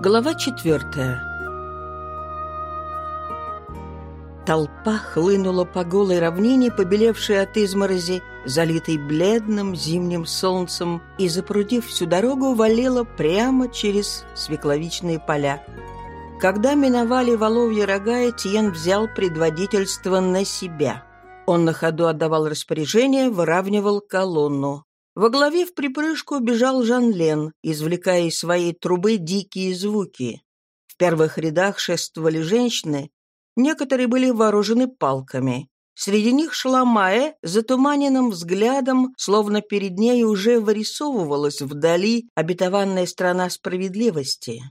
Глава четвертая Толпа хлынула по голой равнине, побелевшей от изморози, залитой бледным зимним солнцем, и, запрудив всю дорогу, валила прямо через свекловичные поля. Когда миновали воловьи рога, Этьен взял предводительство на себя. Он на ходу отдавал распоряжение, выравнивал колонну. Во главе в припрыжку бежал Жан-Лен, извлекая из своей трубы дикие звуки. В первых рядах шествовали женщины, некоторые были вооружены палками. Среди них шла Маэ затуманенным взглядом, словно перед ней уже вырисовывалась вдали обетованная страна справедливости.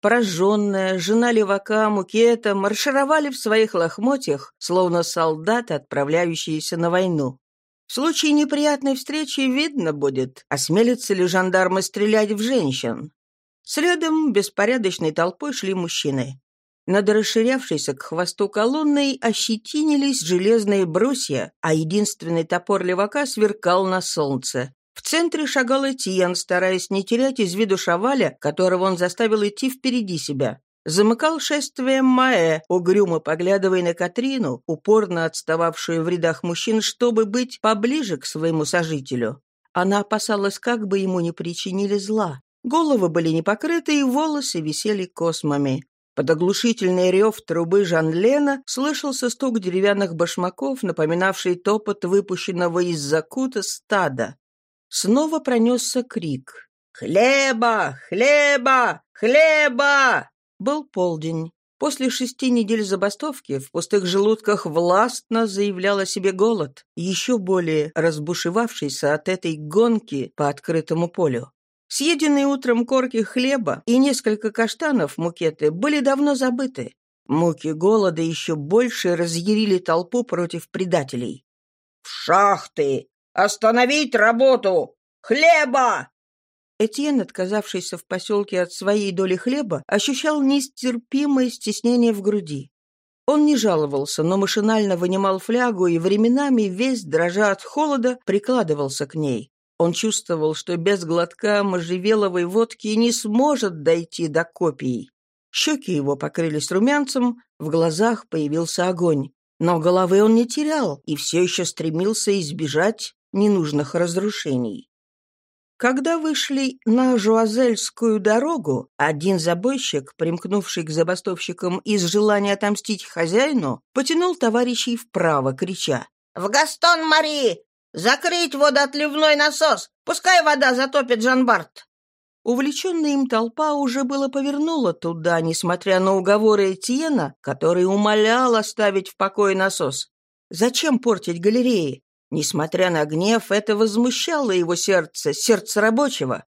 Пораженная, жена левака Мукета маршировали в своих лохмотьях, словно солдаты, отправляющиеся на войну. В случае неприятной встречи видно будет, осмелятся ли жандармы стрелять в женщин. Следом беспорядочной толпой шли мужчины. Над расширявшейся к хвосту колонной ощетинились железные брусья, а единственный топор левака сверкал на солнце. В центре шагал Этьен, стараясь не терять из виду шаваля, которого он заставил идти впереди себя. Замыкал шествие Маэ, угрюмо поглядывая на Катрину, упорно отстававшую в рядах мужчин, чтобы быть поближе к своему сожителю. Она опасалась, как бы ему не причинили зла. Головы были не покрыты, и волосы висели космами. Под оглушительный рев трубы Жан-Лена слышался стук деревянных башмаков, напоминавший топот выпущенного из закута стада. Снова пронесся крик. «Хлеба! Хлеба! Хлеба!» Был полдень. После шести недель забастовки в пустых желудках властно заявлял о себе голод, еще более разбушевавшийся от этой гонки по открытому полю. Съеденные утром корки хлеба и несколько каштанов мукеты были давно забыты. Муки голода еще больше разъярили толпу против предателей. «В шахты! Остановить работу! Хлеба! Этьен, отказавшийся в поселке от своей доли хлеба, ощущал нестерпимое стеснение в груди. Он не жаловался, но машинально вынимал флягу и временами, весь дрожа от холода, прикладывался к ней. Он чувствовал, что без глотка можжевеловой водки не сможет дойти до копий. Щеки его покрылись румянцем, в глазах появился огонь. Но головы он не терял и все еще стремился избежать ненужных разрушений. Когда вышли на Жуазельскую дорогу, один забойщик, примкнувший к забастовщикам из желания отомстить хозяину, потянул товарищей вправо, крича «В Гастон-Мари! Закрыть водоотливной насос! Пускай вода затопит Жанбарт!» Увлеченная им толпа уже было повернула туда, несмотря на уговоры Этьена, который умолял оставить в покое насос. Зачем портить галереи? Несмотря на гнев, это возмущало его сердце, сердце рабочего.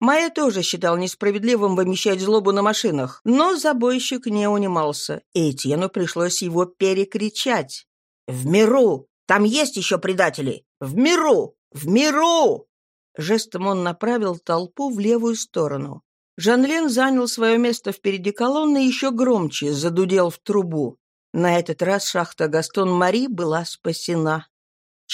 Майя тоже считал несправедливым вымещать злобу на машинах, но забойщик не унимался, и Этьену пришлось его перекричать. «В миру! Там есть еще предатели! В миру! В миру!» Жестом он направил толпу в левую сторону. Жанлен занял свое место впереди колонны и еще громче задудел в трубу. На этот раз шахта Гастон-Мари была спасена.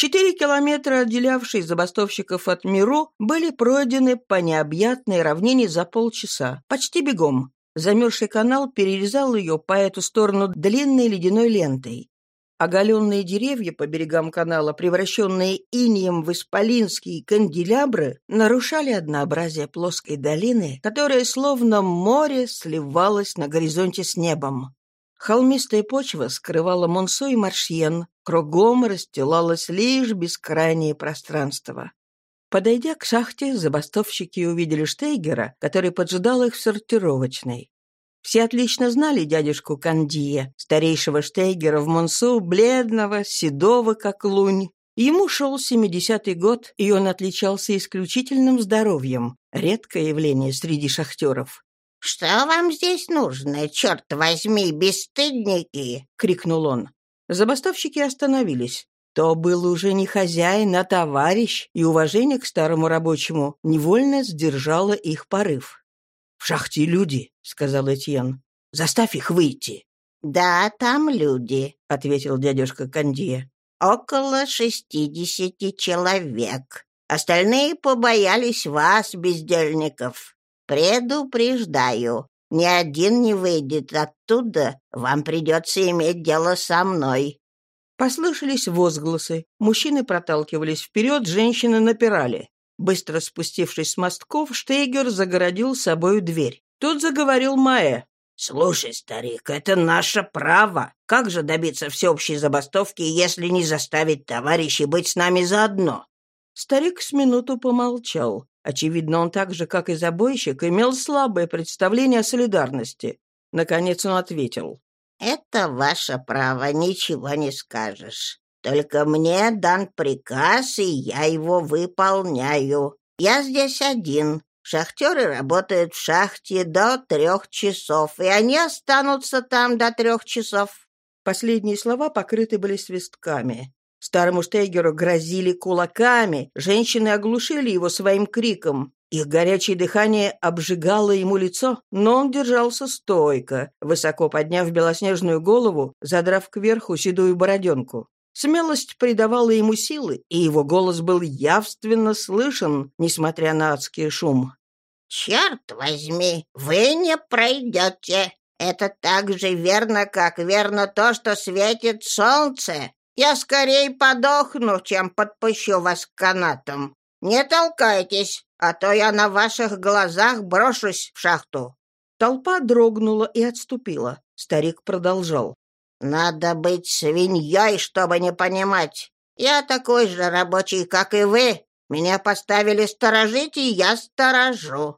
Четыре километра, отделявшие забастовщиков от Миру, были пройдены по необъятной равнине за полчаса, почти бегом. Замерзший канал перерезал ее по эту сторону длинной ледяной лентой. Оголенные деревья по берегам канала, превращенные инием в исполинские канделябры, нарушали однообразие плоской долины, которая словно море сливалась на горизонте с небом. Холмистая почва скрывала Монсо и Маршьен, кругом расстилалось лишь бескрайнее пространство. Подойдя к шахте, забастовщики увидели Штейгера, который поджидал их в сортировочной. Все отлично знали дядюшку Кандия, старейшего Штейгера в Монсу, бледного, седого, как лунь. Ему шел семидесятый год, и он отличался исключительным здоровьем, редкое явление среди шахтеров. «Что вам здесь нужно, черт возьми, бесстыдники?» — крикнул он. Забастовщики остановились. То был уже не хозяин, а товарищ, и уважение к старому рабочему невольно сдержало их порыв. «В шахте люди», — сказал Этьен. «Заставь их выйти». «Да, там люди», — ответил дядюшка Кандия. «Около шестидесяти человек. Остальные побоялись вас, бездельников. Предупреждаю, Ни один не выйдет оттуда, вам придется иметь дело со мной». Послышались возгласы. Мужчины проталкивались вперед, женщины напирали. Быстро спустившись с мостков, Штейгер загородил собою дверь. Тут заговорил Маэ. «Слушай, старик, это наше право. Как же добиться всеобщей забастовки, если не заставить товарищей быть с нами заодно?» Старик с минуту помолчал. Очевидно, он так же, как и забойщик, имел слабое представление о солидарности. Наконец он ответил. «Это ваше право, ничего не скажешь. Только мне дан приказ, и я его выполняю. Я здесь один. Шахтеры работают в шахте до трех часов, и они останутся там до трех часов». Последние слова покрыты были свистками. Старому Штейгеру грозили кулаками, женщины оглушили его своим криком. Их горячее дыхание обжигало ему лицо, но он держался стойко, высоко подняв белоснежную голову, задрав кверху седую бороденку. Смелость придавала ему силы, и его голос был явственно слышен, несмотря на адский шум. «Черт возьми, вы не пройдете. Это так же верно, как верно то, что светит солнце. Я скорее подохну, чем подпущу вас к канатам. Не толкайтесь, а то я на ваших глазах брошусь в шахту». Толпа дрогнула и отступила. Старик продолжал. «Надо быть свиньей, чтобы не понимать. Я такой же рабочий, как и вы. Меня поставили сторожить, и я сторожу».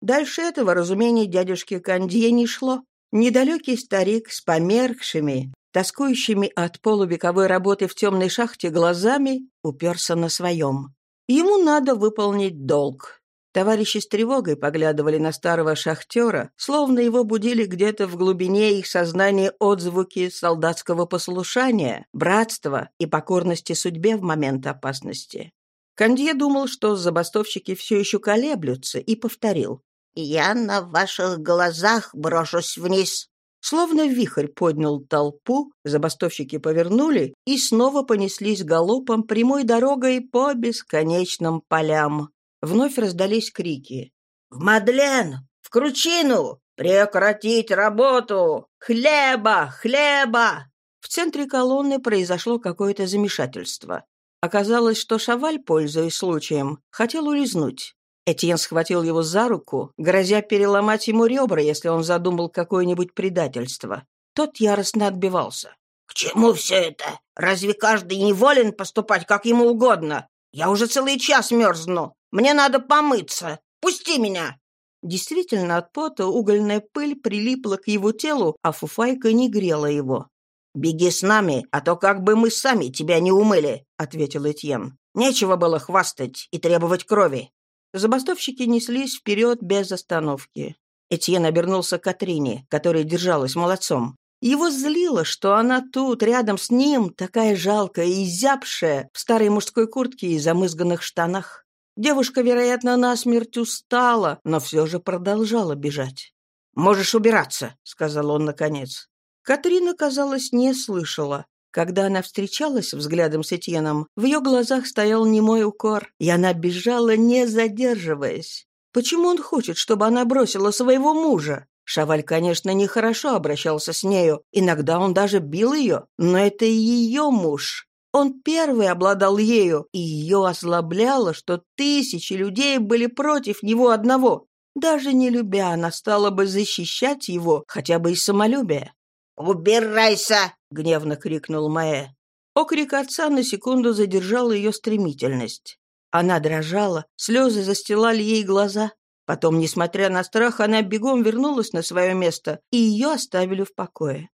Дальше этого разумения дядюшки Кандье не шло. Недалекий старик с померкшими, тоскующими от полувековой работы в темной шахте глазами, уперся на своем. Ему надо выполнить долг. Товарищи с тревогой поглядывали на старого шахтера, словно его будили где-то в глубине их сознания отзвуки солдатского послушания, братства и покорности судьбе в момент опасности. Кандье думал, что забастовщики все еще колеблются, и повторил. «Я на ваших глазах брошусь вниз». Словно вихрь поднял толпу, забастовщики повернули и снова понеслись галопом прямой дорогой по бесконечным полям. Вновь раздались крики. «В Мадлен! В Кручину! Прекратить работу! Хлеба! Хлеба!» В центре колонны произошло какое-то замешательство. Оказалось, что Шаваль, пользуясь случаем, хотел улизнуть. Этьен схватил его за руку, грозя переломать ему ребра, если он задумал какое-нибудь предательство. Тот яростно отбивался. «К чему все это? Разве каждый не волен поступать, как ему угодно? Я уже целый час мерзну. Мне надо помыться. Пусти меня!» Действительно, от пота угольная пыль прилипла к его телу, а фуфайка не грела его. «Беги с нами, а то как бы мы сами тебя не умыли», — ответил Этьен. «Нечего было хвастать и требовать крови. Забастовщики неслись вперед без остановки. Этьен обернулся к Катрине, которая держалась молодцом. Его злило, что она тут, рядом с ним, такая жалкая и зябшая, в старой мужской куртке и замызганных штанах. Девушка, вероятно, насмерть устала, но все же продолжала бежать. «Можешь убираться», — сказал он наконец. Катрина, казалось, не слышала. Когда она встречалась взглядом с Этьеном, в ее глазах стоял немой укор, и она бежала, не задерживаясь. Почему он хочет, чтобы она бросила своего мужа? Шаваль, конечно, нехорошо обращался с нею, иногда он даже бил ее, но это ее муж. Он первый обладал ею, и ее ослабляло, что тысячи людей были против него одного. Даже не любя, она стала бы защищать его хотя бы из самолюбия. «Убирайся!» — гневно крикнул Маэ. Окрик отца на секунду задержал ее стремительность. Она дрожала, слезы застилали ей глаза. Потом, несмотря на страх, она бегом вернулась на свое место, и ее оставили в покое.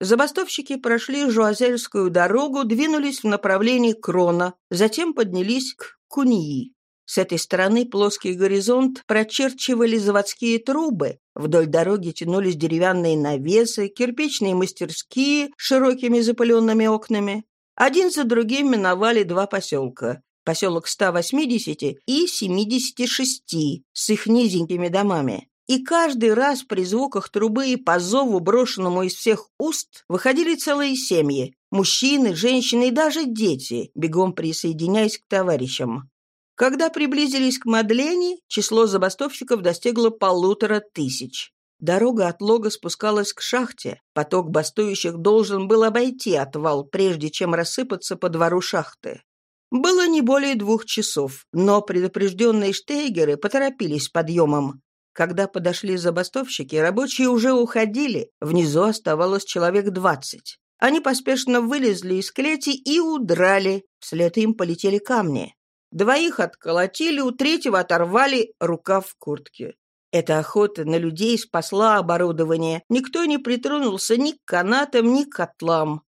Забастовщики прошли Жуазельскую дорогу, двинулись в направлении Крона, затем поднялись к Куньи. С этой стороны плоский горизонт прочерчивали заводские трубы, вдоль дороги тянулись деревянные навесы, кирпичные мастерские с широкими запыленными окнами. Один за другим миновали два поселка. Поселок 180 и 76 с их низенькими домами. И каждый раз при звуках трубы и по зову, брошенному из всех уст, выходили целые семьи. Мужчины, женщины и даже дети, бегом присоединяясь к товарищам. Когда приблизились к Мадлене, число забастовщиков достигло полутора тысяч. Дорога от лога спускалась к шахте. Поток бастующих должен был обойти отвал, прежде чем рассыпаться по двору шахты. Было не более двух часов, но предупрежденные штейгеры поторопились подъемом. Когда подошли забастовщики, рабочие уже уходили, внизу оставалось человек двадцать. Они поспешно вылезли из клети и удрали, вслед им полетели камни. Двоих отколотили, у третьего оторвали рукав в куртке. Эта охота на людей спасла оборудование. Никто не притронулся ни к канатам, ни к котлам.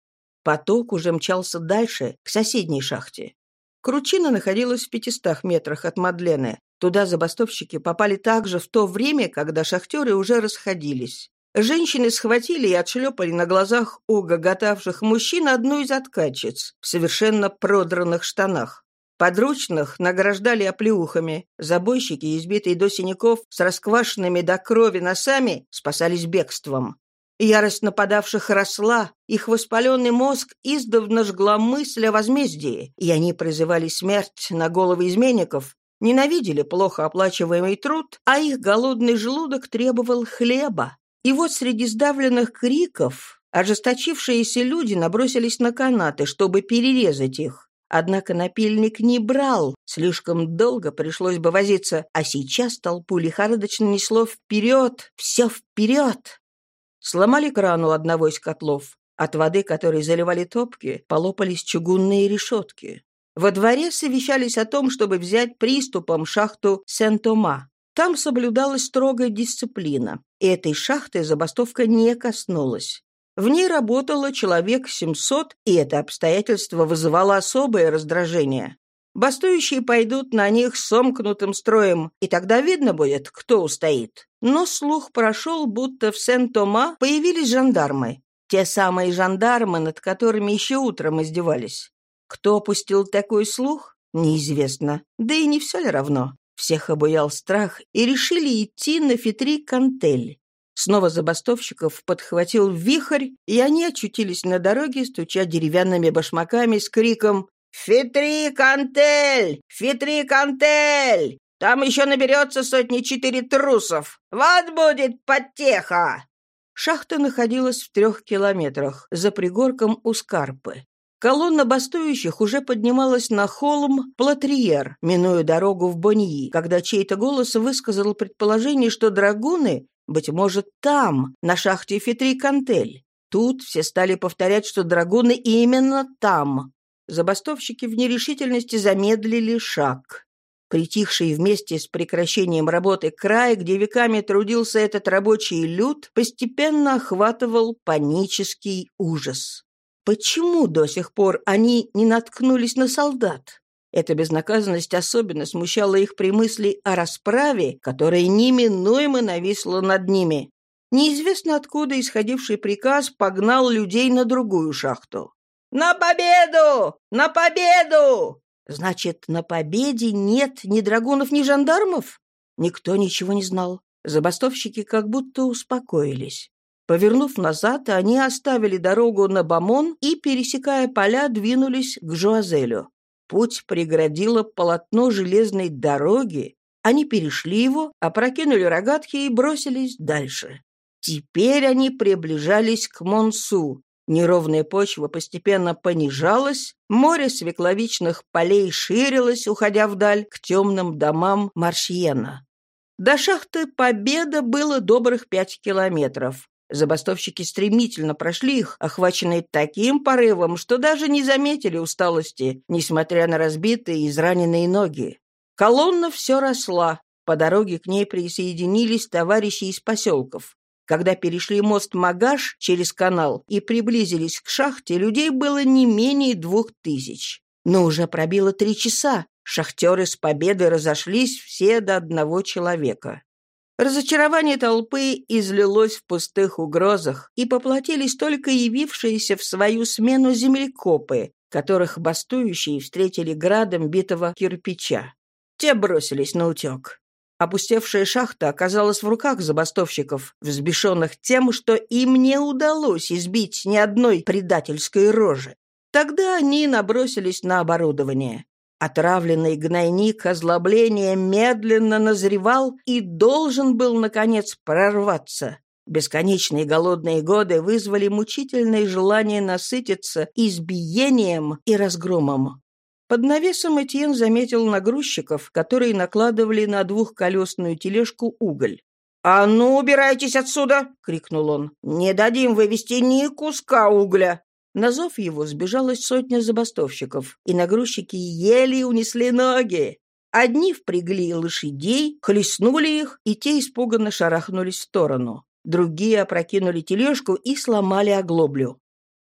Поток уже мчался дальше, к соседней шахте. Кручина находилась в пятистах метрах от Мадлены. Туда забастовщики попали также в то время, когда шахтеры уже расходились. Женщины схватили и отшлепали на глазах у гоготавших мужчин одну из откачиц в совершенно продранных штанах. Подручных награждали оплеухами. Забойщики, избитые до синяков, с расквашенными до крови носами, спасались бегством. Ярость нападавших росла, их воспаленный мозг издавна жгла мысль о возмездии, и они призывали смерть на головы изменников, ненавидели плохо оплачиваемый труд, а их голодный желудок требовал хлеба. И вот среди сдавленных криков ожесточившиеся люди набросились на канаты, чтобы перерезать их. Однако напильник не брал, слишком долго пришлось бы возиться, а сейчас толпу лихорадочно несло вперед, все вперед. Сломали кран у одного из котлов. От воды, которой заливали топки, полопались чугунные решетки. Во дворе совещались о том, чтобы взять приступом шахту Сен-Тома. Там соблюдалась строгая дисциплина. И этой шахты забастовка не коснулась. В ней работало человек 700, и это обстоятельство вызывало особое раздражение. Бастующие пойдут на них сомкнутым строем, и тогда видно будет, кто устоит. Но слух прошел, будто в Сен-Тома появились жандармы. Те самые жандармы, над которыми еще утром издевались. Кто пустил такой слух, неизвестно. Да и не все ли равно. Всех обуял страх, и решили идти на Фитри-Кантель. Снова забастовщиков подхватил вихрь, и они очутились на дороге, стуча деревянными башмаками с криком «Фитри Кантель! Фитри Кантель! Там еще наберется сотни-четыре трусов! Вот будет потеха!» Шахта находилась в трех километрах, за пригорком у Скарпы. Колонна бастующих уже поднималась на холм Платриер, минуя дорогу в Боньи, когда чей-то голос высказал предположение, что драгуны, быть может, там, на шахте Фитри Кантель. Тут все стали повторять, что драгуны именно там. Забастовщики в нерешительности замедлили шаг. Притихший вместе с прекращением работы край, где веками трудился этот рабочий люд, постепенно охватывал панический ужас. Почему до сих пор они не наткнулись на солдат? Эта безнаказанность особенно смущала их при мысли о расправе, которая неминуемо нависла над ними. Неизвестно откуда исходивший приказ погнал людей на другую шахту. «На победу! На победу!» Значит, на победе нет ни драгунов, ни жандармов? Никто ничего не знал. Забастовщики как будто успокоились. Повернув назад, они оставили дорогу на Бамон и, пересекая поля, двинулись к Жуазелю. Путь преградило полотно железной дороги. Они перешли его, опрокинули рогатки и бросились дальше. Теперь они приближались к Монсу, Неровная почва постепенно понижалась, море свекловичных полей ширилось, уходя вдаль к темным домам Маршьена. До шахты Победа было добрых пять километров. Забастовщики стремительно прошли их, охваченные таким порывом, что даже не заметили усталости, несмотря на разбитые и израненные ноги. Колонна все росла. По дороге к ней присоединились товарищи из поселков. Когда перешли мост Магаш через канал и приблизились к шахте, людей было не менее двух тысяч. Но уже пробило три часа. Шахтеры с победой разошлись все до одного человека. Разочарование толпы излилось в пустых угрозах, и поплатились только явившиеся в свою смену землекопы, которых бастующие встретили градом битого кирпича. Те бросились на утек. Опустевшая шахта оказалась в руках забастовщиков, взбешенных тем, что им не удалось избить ни одной предательской рожи. Тогда они набросились на оборудование. Отравленный гнойник озлобления медленно назревал и должен был, наконец, прорваться. Бесконечные голодные годы вызвали мучительное желание насытиться избиением и разгромом. Под навесом Этьен заметил нагрузчиков, которые накладывали на двухколесную тележку уголь. «А ну, убирайтесь отсюда!» — крикнул он. «Не дадим вывести ни куска угля!» На зов его сбежалась сотня забастовщиков, и нагрузчики еле унесли ноги. Одни впрягли лошадей, хлестнули их, и те испуганно шарахнулись в сторону. Другие опрокинули тележку и сломали оглоблю.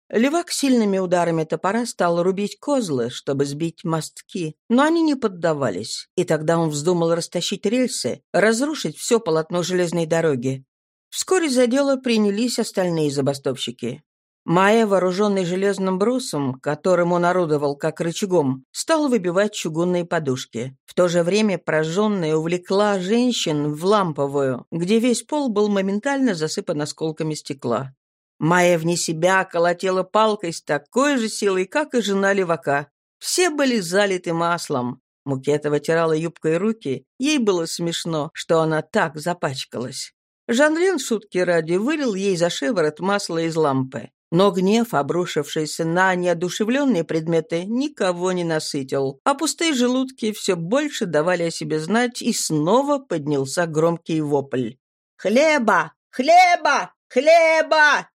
Левак сильными ударами топора стал рубить козлы, чтобы сбить мостки, но они не поддавались, и тогда он вздумал растащить рельсы, разрушить все полотно железной дороги. Вскоре за дело принялись остальные забастовщики. Майя, вооруженный железным брусом, которым он орудовал как рычагом, стал выбивать чугунные подушки. В то же время прожженная увлекла женщин в ламповую, где весь пол был моментально засыпан осколками стекла. Майя вне себя колотила палкой с такой же силой, как и жена левака. Все были залиты маслом. Мукета вытирала юбкой руки. Ей было смешно, что она так запачкалась. Жанлен шутки ради вылил ей за шиворот масло из лампы. Но гнев, обрушившийся на неодушевленные предметы, никого не насытил, а пустые желудки все больше давали о себе знать, и снова поднялся громкий вопль. «Хлеба! Хлеба! Хлеба!»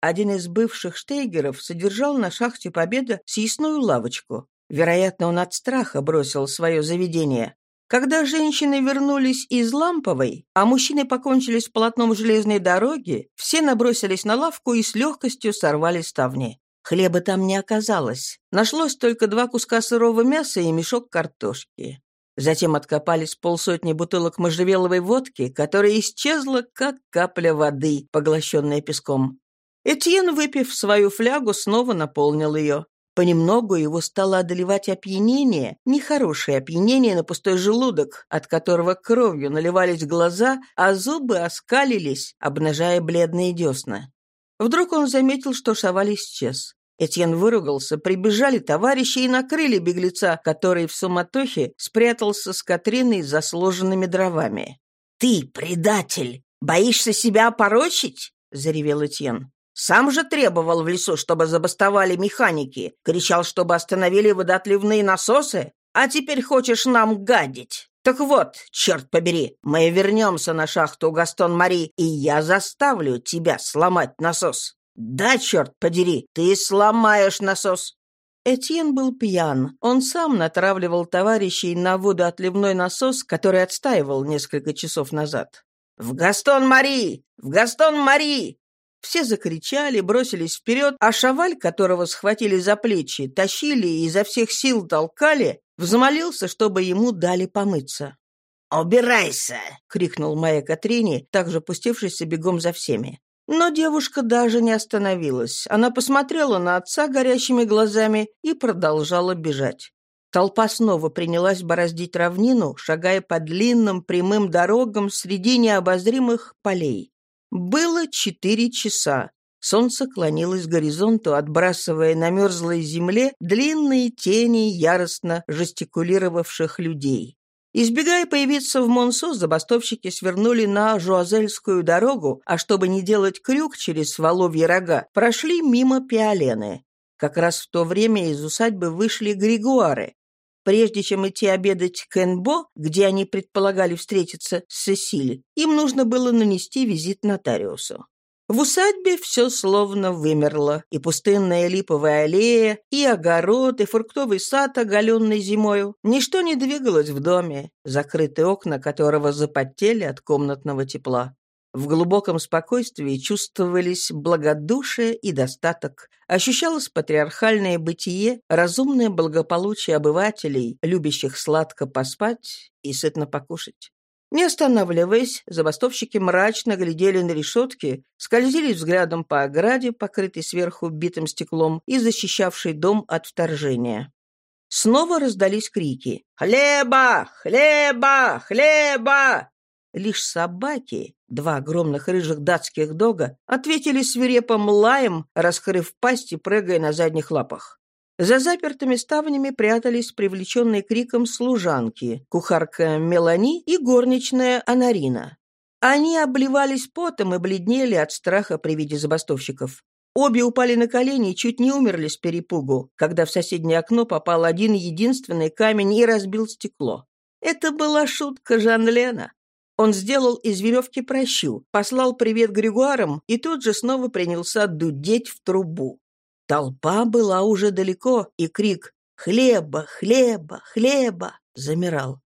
Один из бывших штейгеров содержал на шахте Победа съестную лавочку. Вероятно, он от страха бросил свое заведение. Когда женщины вернулись из Ламповой, а мужчины покончили с полотном железной дороги, все набросились на лавку и с легкостью сорвали ставни. Хлеба там не оказалось. Нашлось только два куска сырого мяса и мешок картошки. Затем откопались полсотни бутылок можжевеловой водки, которая исчезла, как капля воды, поглощенная песком. Этьен, выпив свою флягу, снова наполнил ее. Понемногу его стало одолевать опьянение, нехорошее опьянение на пустой желудок, от которого кровью наливались глаза, а зубы оскалились, обнажая бледные десна. Вдруг он заметил, что Шаваль исчез. Этьен выругался, прибежали товарищи и накрыли беглеца, который в суматохе спрятался с Катриной за сложенными дровами. «Ты предатель! Боишься себя опорочить?» — заревел Этьен. Сам же требовал в лесу, чтобы забастовали механики, кричал, чтобы остановили водоотливные насосы, а теперь хочешь нам гадить. Так вот, черт побери, мы вернемся на шахту Гастон-Мари, и я заставлю тебя сломать насос. Да, черт подери, ты сломаешь насос. Этьен был пьян. Он сам натравливал товарищей на водоотливной насос, который отстаивал несколько часов назад. «В Гастон-Мари! В Гастон-Мари! Все закричали, бросились вперед, а шаваль, которого схватили за плечи, тащили и изо всех сил толкали, взмолился, чтобы ему дали помыться. «Убирайся!» — крикнул Майя Катрине, также пустившийся бегом за всеми. Но девушка даже не остановилась. Она посмотрела на отца горящими глазами и продолжала бежать. Толпа снова принялась бороздить равнину, шагая по длинным прямым дорогам среди необозримых полей. Было четыре часа. Солнце клонилось к горизонту, отбрасывая на мерзлой земле длинные тени яростно жестикулировавших людей. Избегая появиться в Монсо, забастовщики свернули на Жуазельскую дорогу, а чтобы не делать крюк через Воловьи рога, прошли мимо Пиолены. Как раз в то время из усадьбы вышли Григуары. Прежде чем идти обедать к Энбо, где они предполагали встретиться с Сесиль, им нужно было нанести визит нотариусу. В усадьбе все словно вымерло, и пустынная липовая аллея, и огород, и фруктовый сад, оголенный зимою. Ничто не двигалось в доме, закрытые окна которого запотели от комнатного тепла. В глубоком спокойствии чувствовались благодушие и достаток, ощущалось патриархальное бытие, разумное благополучие обывателей, любящих сладко поспать и сытно покушать. Не останавливаясь, забастовщики мрачно глядели на решетки, скользили взглядом по ограде, покрытой сверху битым стеклом и защищавшей дом от вторжения. Снова раздались крики «Хлеба! Хлеба! Хлеба!» Лишь собаки, два огромных рыжих датских дога, ответили свирепым лаем, раскрыв пасть и прыгая на задних лапах. За запертыми ставнями прятались привлеченные криком служанки, кухарка Мелани и горничная Анарина. Они обливались потом и бледнели от страха при виде забастовщиков. Обе упали на колени и чуть не умерли с перепугу, когда в соседнее окно попал один единственный камень и разбил стекло. Это была шутка Жан-Лена. Он сделал из веревки прощу, послал привет Григуарам и тут же снова принялся дудеть в трубу. Толпа была уже далеко, и крик «Хлеба! Хлеба! Хлеба!» замирал.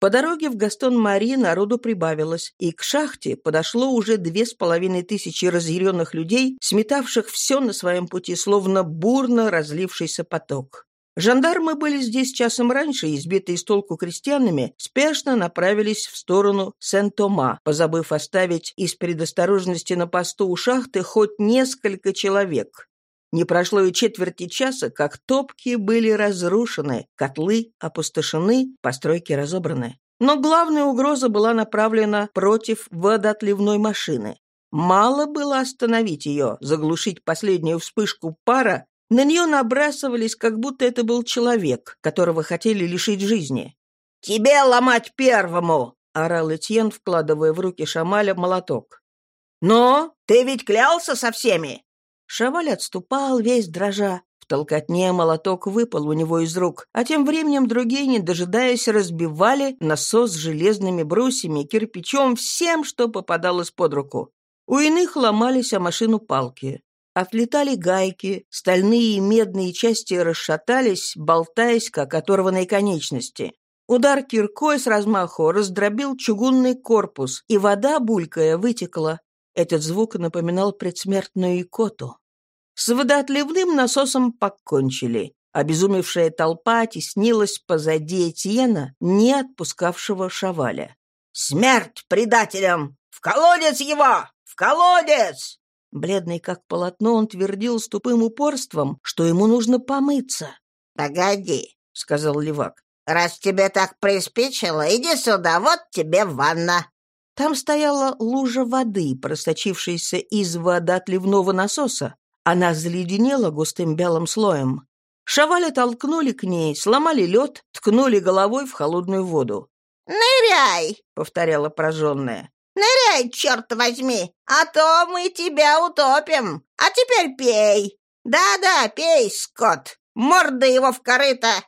По дороге в Гастон-Мари народу прибавилось, и к шахте подошло уже две с половиной тысячи разъяренных людей, сметавших все на своем пути, словно бурно разлившийся поток. Жандармы были здесь часом раньше, избитые с толку крестьянами, спешно направились в сторону Сен-Тома, позабыв оставить из предосторожности на посту у шахты хоть несколько человек. Не прошло и четверти часа, как топки были разрушены, котлы опустошены, постройки разобраны. Но главная угроза была направлена против водоотливной машины. Мало было остановить ее, заглушить последнюю вспышку пара, на нее набрасывались, как будто это был человек, которого хотели лишить жизни. «Тебе ломать первому!» — орал Этьен, вкладывая в руки Шамаля молоток. «Но ты ведь клялся со всеми!» Шаваль отступал, весь дрожа. В толкотне молоток выпал у него из рук, а тем временем другие, не дожидаясь, разбивали насос железными брусьями, кирпичом, всем, что попадалось под руку. У иных ломались о машину палки. Отлетали гайки, стальные и медные части расшатались, болтаясь, как оторванные конечности. Удар киркой с размаху раздробил чугунный корпус, и вода, булькая, вытекла. Этот звук напоминал предсмертную икоту. С водоотливным насосом покончили. Обезумевшая толпа теснилась позади Этьена, не отпускавшего Шаваля. «Смерть предателям! В колодец его! В колодец!» Бледный как полотно, он твердил с тупым упорством, что ему нужно помыться. «Погоди», — сказал Левак. «Раз тебе так приспичило, иди сюда, вот тебе ванна». Там стояла лужа воды, просочившаяся из водоотливного насоса. Она заледенела густым белым слоем. Шаваля толкнули к ней, сломали лед, ткнули головой в холодную воду. «Ныряй!» — повторяла прожженная. «Ныряй, черт возьми, а то мы тебя утопим. А теперь пей. Да-да, пей, скот. Морда его в корыто!»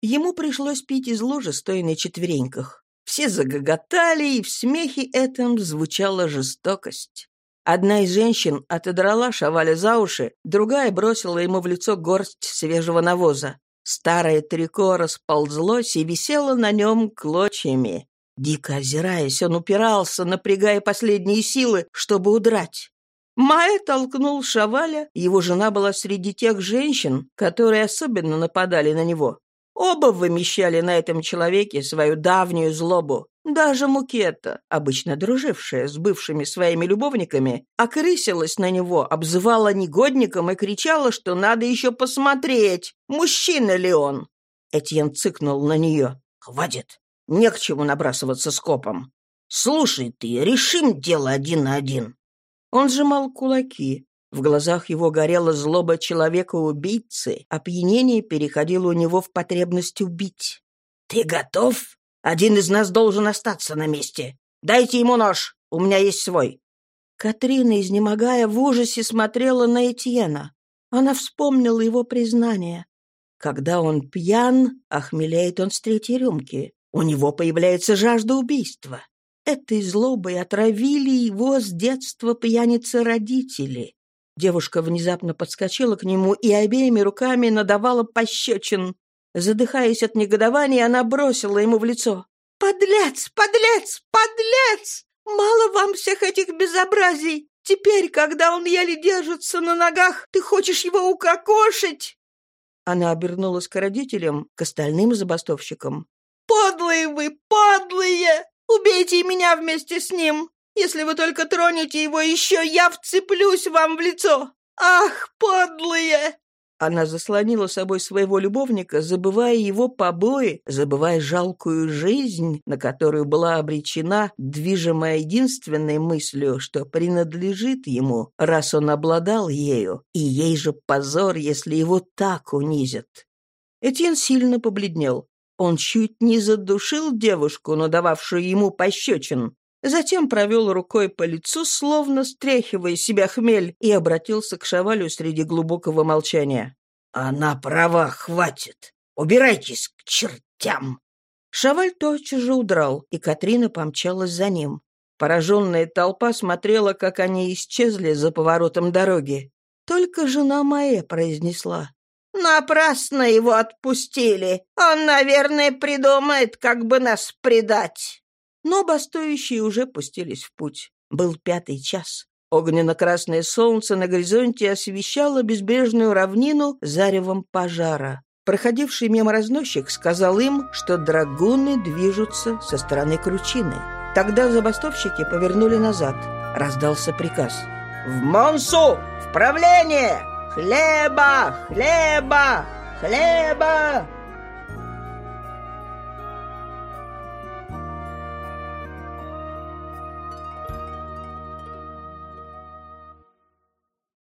Ему пришлось пить из ложи, стоя на четвереньках. Все загоготали, и в смехе этом звучала жестокость. Одна из женщин отодрала Шаваля за уши, другая бросила ему в лицо горсть свежего навоза. Старое трико расползлось и висело на нем клочьями. Дико озираясь, он упирался, напрягая последние силы, чтобы удрать. Майя толкнул Шаваля, его жена была среди тех женщин, которые особенно нападали на него. Оба вымещали на этом человеке свою давнюю злобу. Даже Мукета, обычно дружившая с бывшими своими любовниками, окрысилась на него, обзывала негодником и кричала, что надо еще посмотреть, мужчина ли он. Этьен цыкнул на нее. «Хватит! Не к чему набрасываться скопом. Слушай ты, решим дело один на один». Он сжимал кулаки. В глазах его горела злоба человека-убийцы, опьянение переходило у него в потребность убить. «Ты готов? Один из нас должен остаться на месте. Дайте ему нож, у меня есть свой». Катрина, изнемогая, в ужасе смотрела на Этьена. Она вспомнила его признание. Когда он пьян, охмеляет он с третьей рюмки. У него появляется жажда убийства. Этой злобой отравили его с детства пьяницы родители. Девушка внезапно подскочила к нему и обеими руками надавала пощечин. Задыхаясь от негодования, она бросила ему в лицо. «Подлец! Подлец! Подлец! Мало вам всех этих безобразий! Теперь, когда он еле держится на ногах, ты хочешь его укокошить!» Она обернулась к родителям, к остальным забастовщикам. «Подлые вы, подлые! Убейте меня вместе с ним! Если вы только тронете его еще, я вцеплюсь вам в лицо! Ах, подлые!» Она заслонила собой своего любовника, забывая его побои, забывая жалкую жизнь, на которую была обречена, движимая единственной мыслью, что принадлежит ему, раз он обладал ею, и ей же позор, если его так унизят. Этьен сильно побледнел. Он чуть не задушил девушку, надававшую ему пощечин. Затем провел рукой по лицу, словно стряхивая себя хмель, и обратился к Шавалю среди глубокого молчания. «Она права, хватит! Убирайтесь к чертям!» Шаваль тотчас же удрал, и Катрина помчалась за ним. Пораженная толпа смотрела, как они исчезли за поворотом дороги. Только жена Маэ произнесла. «Напрасно его отпустили. Он, наверное, придумает, как бы нас предать». Но бастующие уже пустились в путь. Был пятый час. Огненно-красное солнце на горизонте освещало безбрежную равнину заревом пожара. Проходивший мимо разносчик сказал им, что драгуны движутся со стороны кручины. Тогда забастовщики повернули назад. Раздался приказ. «В Монсу! В правление! Хлеба! Хлеба! Хлеба!»